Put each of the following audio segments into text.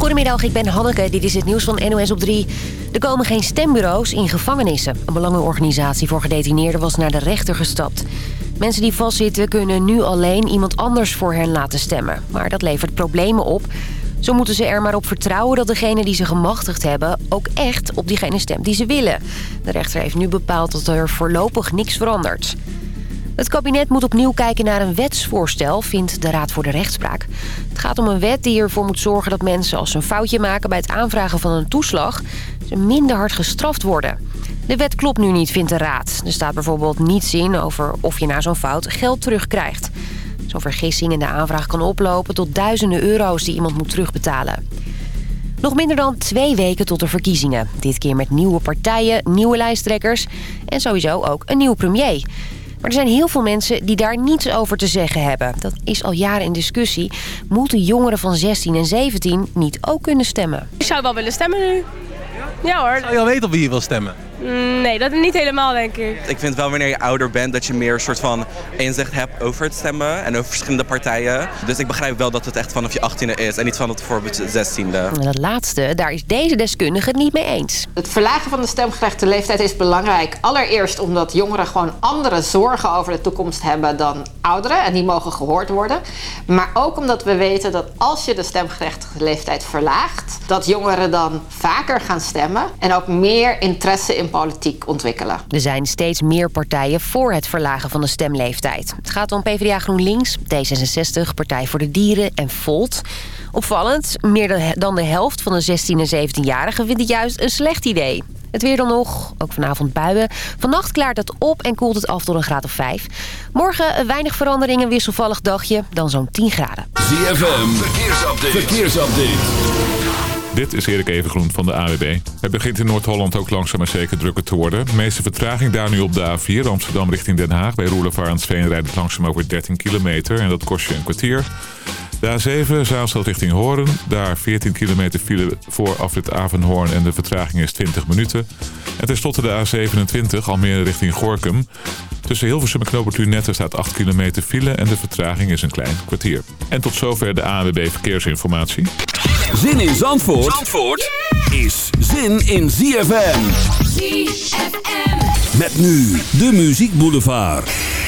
Goedemiddag, ik ben Hanneke. Dit is het nieuws van NOS op 3. Er komen geen stembureaus in gevangenissen. Een belangenorganisatie voor gedetineerden was naar de rechter gestapt. Mensen die vastzitten kunnen nu alleen iemand anders voor hen laten stemmen. Maar dat levert problemen op. Zo moeten ze er maar op vertrouwen dat degene die ze gemachtigd hebben... ook echt op diegene stemt die ze willen. De rechter heeft nu bepaald dat er voorlopig niks verandert. Het kabinet moet opnieuw kijken naar een wetsvoorstel, vindt de Raad voor de Rechtspraak. Het gaat om een wet die ervoor moet zorgen dat mensen als ze een foutje maken bij het aanvragen van een toeslag... ze minder hard gestraft worden. De wet klopt nu niet, vindt de Raad. Er staat bijvoorbeeld niets in over of je na zo'n fout geld terugkrijgt. Zo'n vergissing in de aanvraag kan oplopen tot duizenden euro's die iemand moet terugbetalen. Nog minder dan twee weken tot de verkiezingen. Dit keer met nieuwe partijen, nieuwe lijsttrekkers en sowieso ook een nieuw premier... Maar er zijn heel veel mensen die daar niets over te zeggen hebben. Dat is al jaren in discussie. Moeten jongeren van 16 en 17 niet ook kunnen stemmen? Ik zou wel willen stemmen nu. Ja hoor. Zou je al weten op wie je wil stemmen? Mm, Nee, dat niet helemaal denk ik. Ik vind wel wanneer je ouder bent dat je meer een soort van inzicht hebt over het stemmen en over verschillende partijen. Dus ik begrijp wel dat het echt vanaf je 18e is en niet vanaf bijvoorbeeld je 16e. En dat laatste, daar is deze deskundige het niet mee eens. Het verlagen van de stemgerechte leeftijd is belangrijk. Allereerst omdat jongeren gewoon andere zorgen over de toekomst hebben dan ouderen. En die mogen gehoord worden. Maar ook omdat we weten dat als je de stemgerechtigde leeftijd verlaagt... dat jongeren dan vaker gaan stemmen en ook meer interesse in politiek ontwikkelen. Er zijn steeds meer partijen voor het verlagen van de stemleeftijd. Het gaat om PvdA GroenLinks, D66, Partij voor de Dieren en Volt. Opvallend, meer dan de helft van de 16 en 17-jarigen vindt het juist een slecht idee. Het weer dan nog, ook vanavond buien. Vannacht klaart het op en koelt het af tot een graad of 5. Morgen weinig verandering, een wisselvallig dagje, dan zo'n 10 graden. ZFM, verkeersupdate. verkeersupdate. Dit is Erik Evengroen van de AWB. Het begint in Noord-Holland ook langzaam maar zeker drukker te worden. De meeste vertraging daar nu op de A4 Amsterdam richting Den Haag. Bij Roelevarensveen rijdt het langzaam over 13 kilometer en dat kost je een kwartier. De A7 Zaanstad richting Hoorn. Daar 14 kilometer file voor afrit Avenhoorn en de vertraging is 20 minuten. En tenslotte de A27 Almere richting Gorkum. Tussen Hilversum en Knoopert Lunette staat 8 kilometer file en de vertraging is een klein kwartier. En tot zover de ANWB Verkeersinformatie. Zin in Zandvoort, Zandvoort is zin in ZFM. ZFM. Met nu de Muziek Boulevard.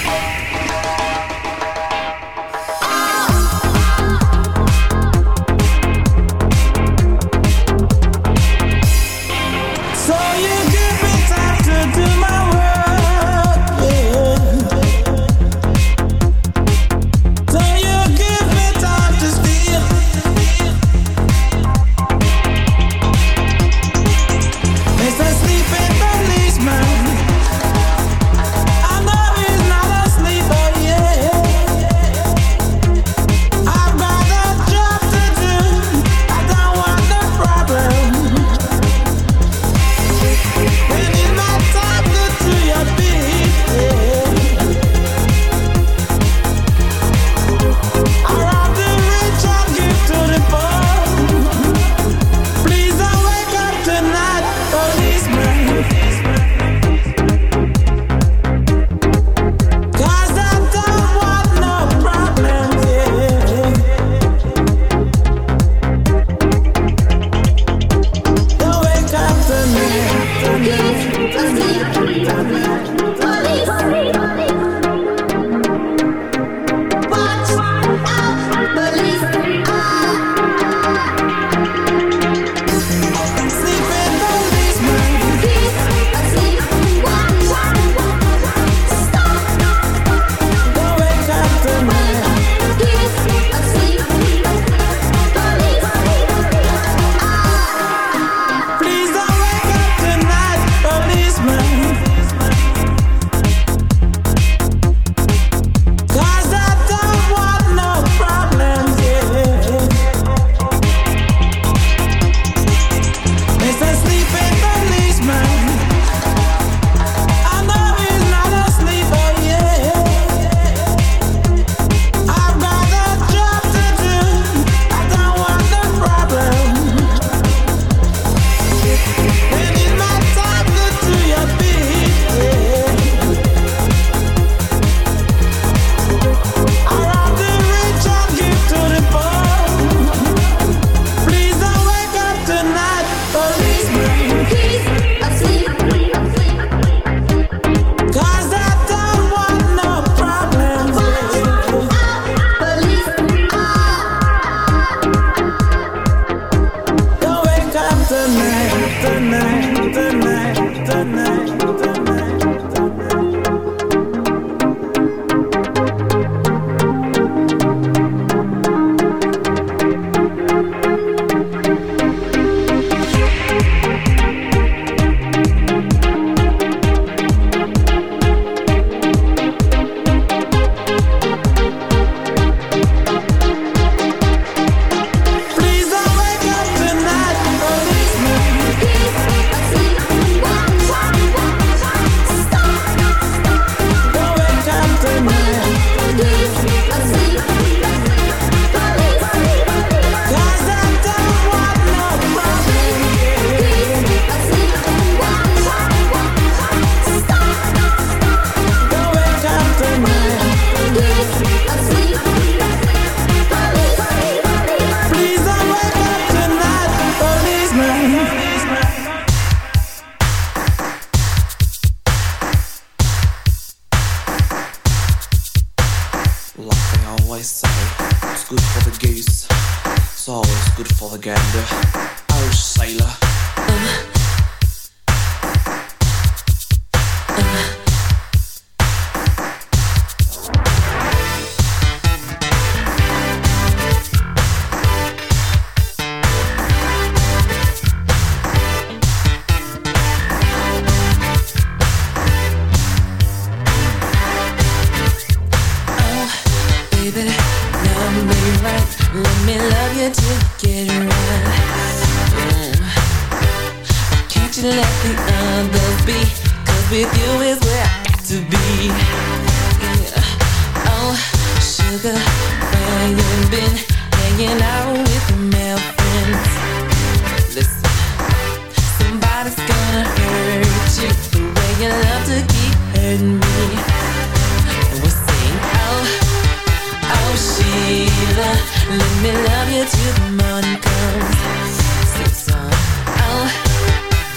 Oh,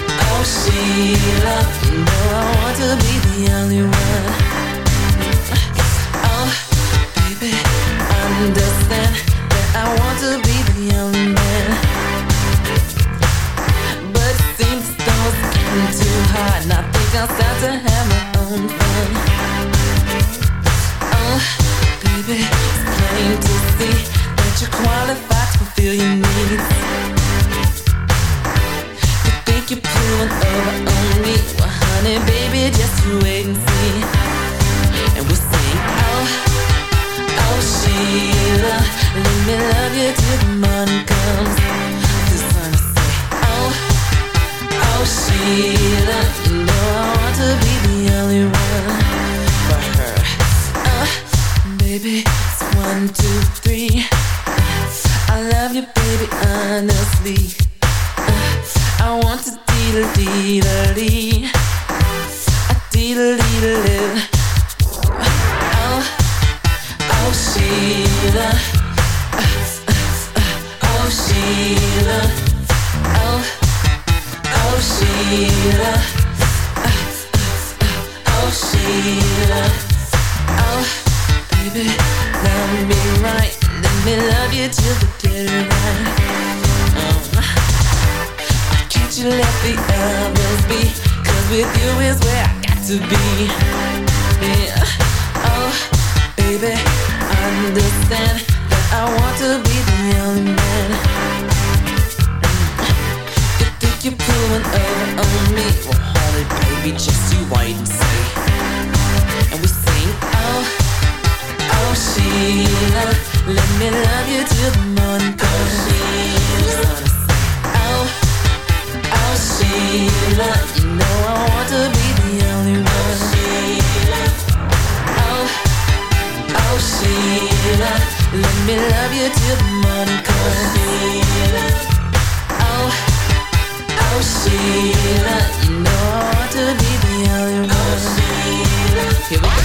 oh Sheila, you know I want to be the only one. Oh, baby, understand that I want to be the only man. But it seems getting too hard, and I think I'll start to have my own fun. Oh, baby, plain to see that qualified needs. You think you're me? Well, honey, baby, just wait and see. And we'll sing, oh, oh, Sheila, let me love you till the morning say, oh, oh, Sheila, you know I want to be the only one for her. Uh, baby, it's one, two, three. Honestly, uh, I want to deal, deal, deal. Me love you till the morning comes. Oh, Sheila, you know I want to be the only one. Let me love you till the morning comes. You know I want to be the only one.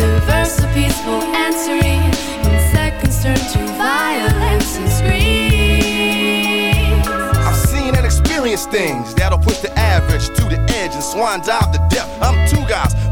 universe, so peaceful and. In seconds turn to violence and scream. I've seen and experienced things that'll push the average to the edge and swan dive to depth. I'm two guys,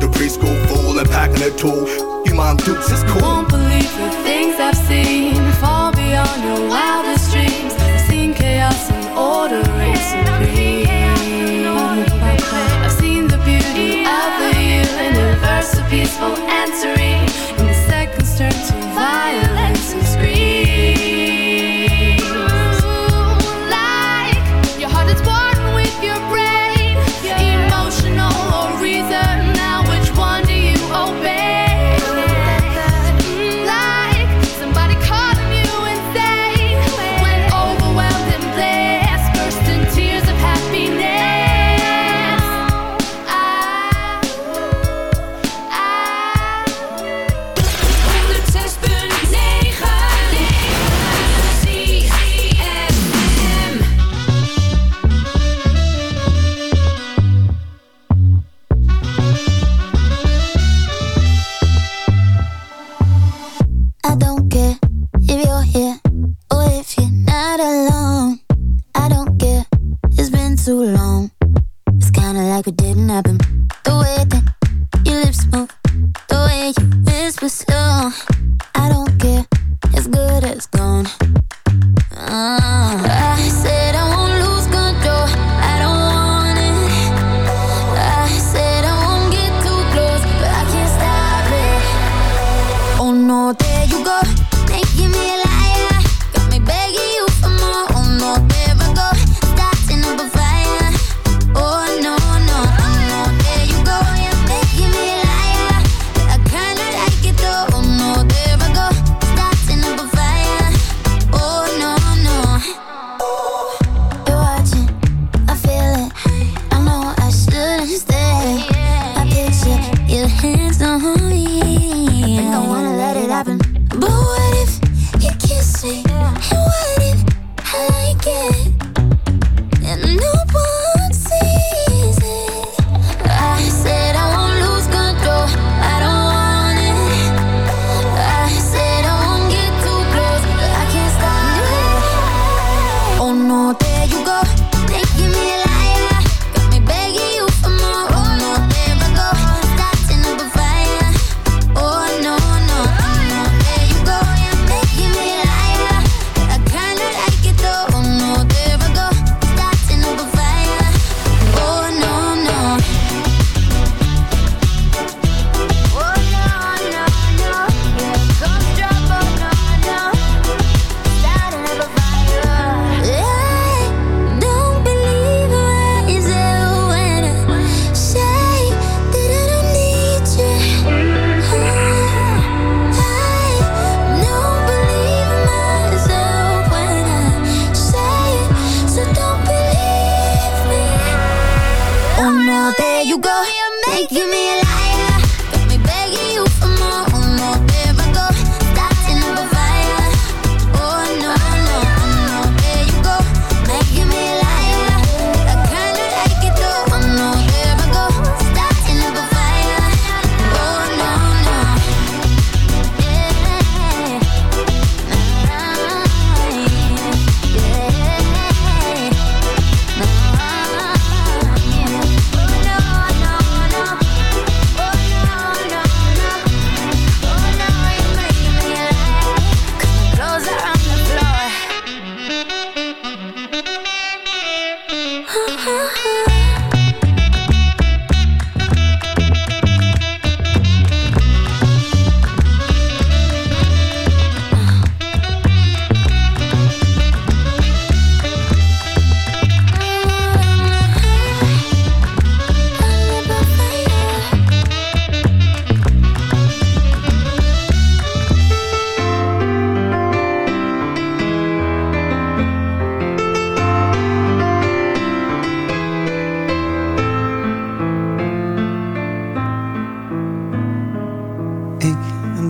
The preschool fool and packing a tool. You mom dukes is cool. Won't believe the things I've seen far beyond your wildest dreams. I've seen chaos and order reign supreme. I've seen the beauty of the universe, so peaceful and serene.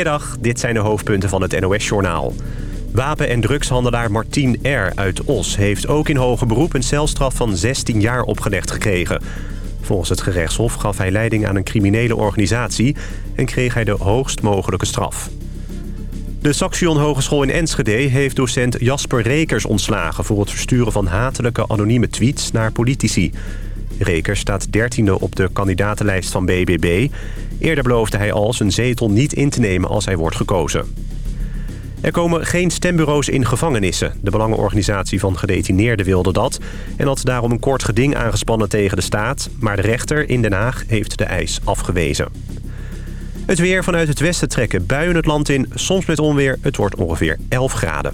Goedemiddag, dit zijn de hoofdpunten van het NOS-journaal. Wapen- en drugshandelaar Martien R. uit Os heeft ook in hoger beroep een celstraf van 16 jaar opgelegd gekregen. Volgens het gerechtshof gaf hij leiding aan een criminele organisatie... en kreeg hij de hoogst mogelijke straf. De Saxion Hogeschool in Enschede heeft docent Jasper Rekers ontslagen... voor het versturen van hatelijke anonieme tweets naar politici. Rekers staat dertiende op de kandidatenlijst van BBB. Eerder beloofde hij al zijn zetel niet in te nemen als hij wordt gekozen. Er komen geen stembureaus in gevangenissen. De belangenorganisatie van gedetineerden wilde dat... en had daarom een kort geding aangespannen tegen de staat... maar de rechter in Den Haag heeft de eis afgewezen. Het weer vanuit het westen trekken buien het land in, soms met onweer. Het wordt ongeveer 11 graden.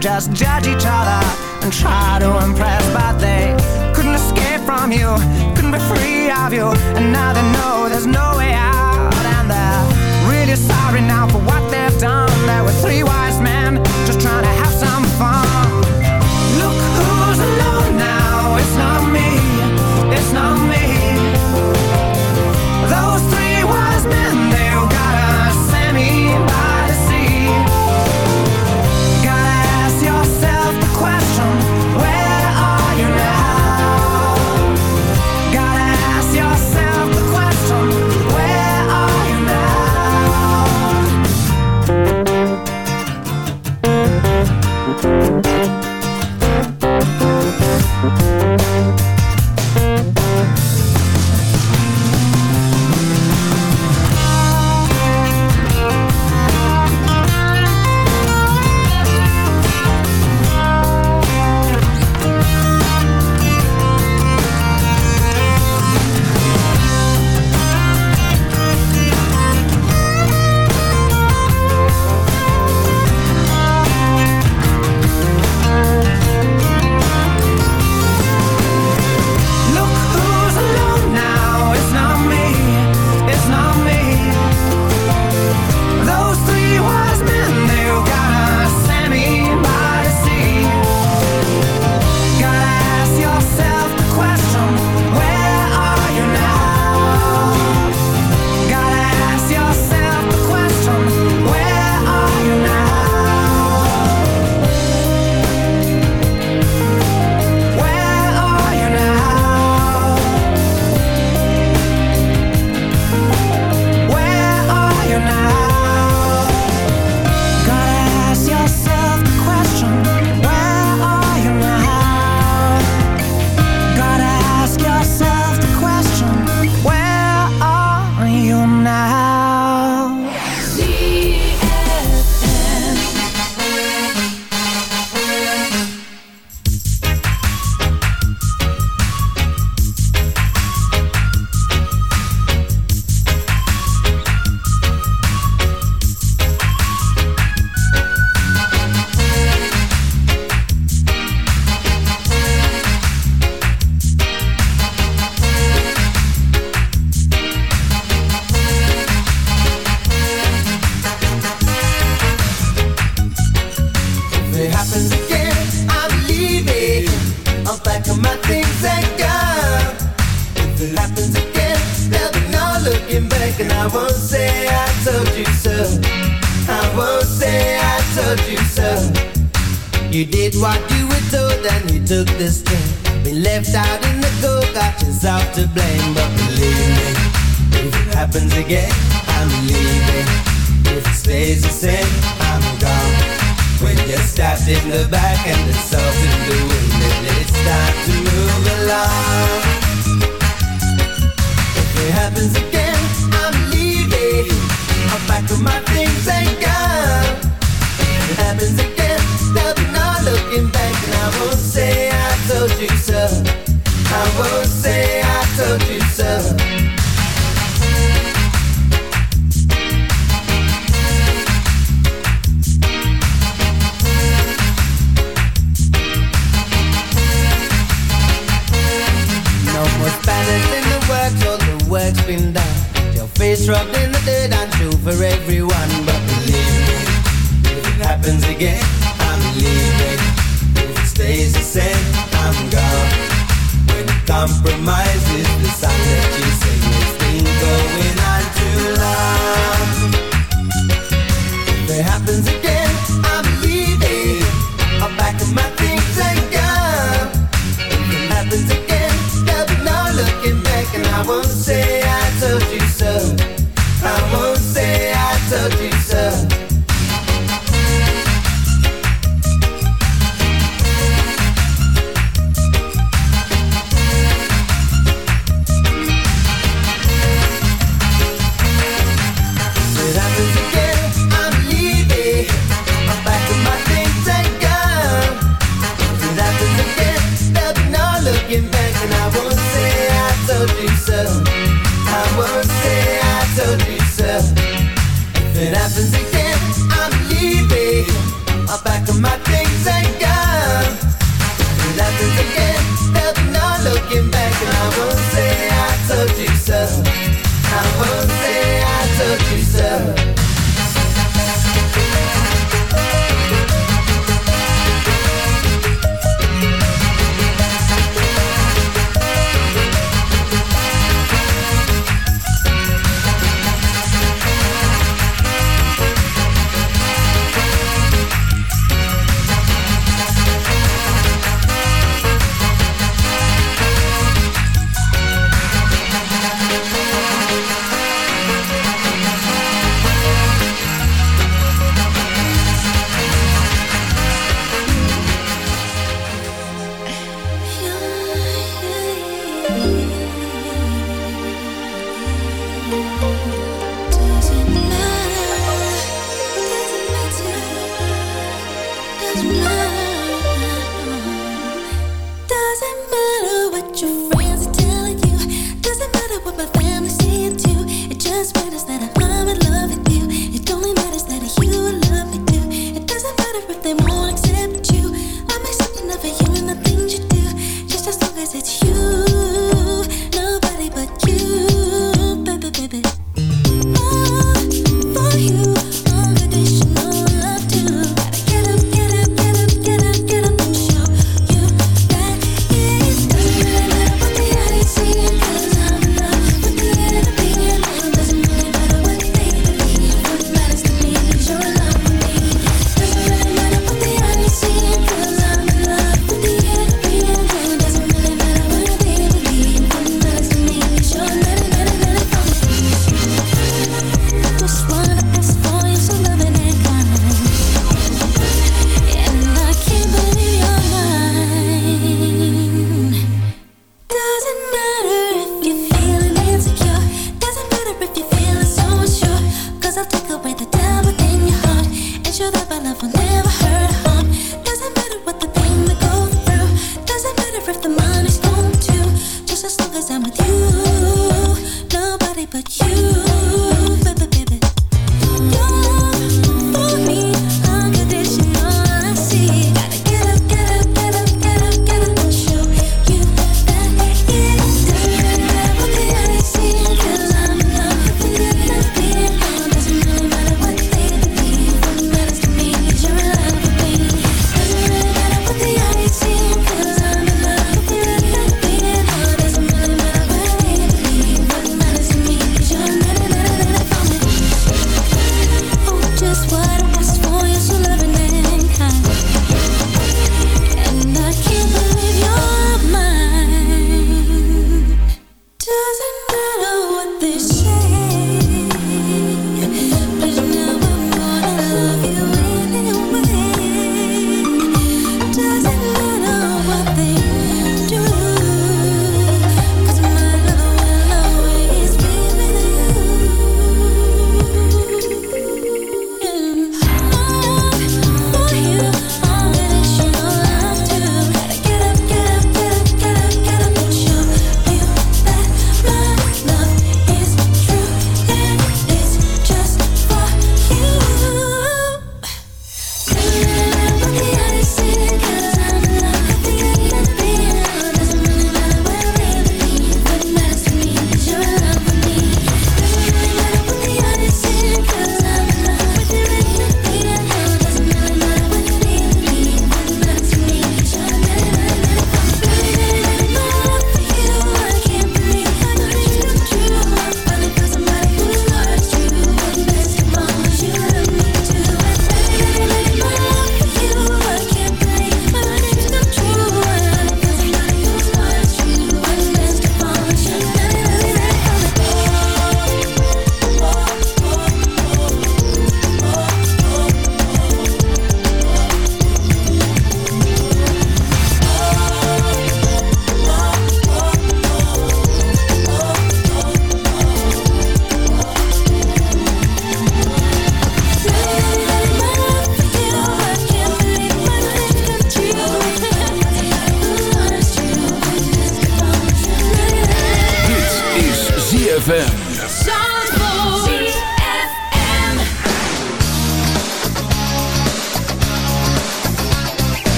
just judge each other and try to impress, but they couldn't escape from you, couldn't be free of you, and now they know there's no way out, and they're really sorry now for what they've done. There were three wise men been done. Your face rubbed in the dirt and true for everyone. But believe me, if it happens again, I'm leaving. If it stays the same, I'm gone. When compromise is the sign that you sing, it's been going on too long. If it happens again, I'm leaving. I'm back to my things and gone. If it happens again, there'll be no looking back, and I won't say. told you so. I won't say I told you so.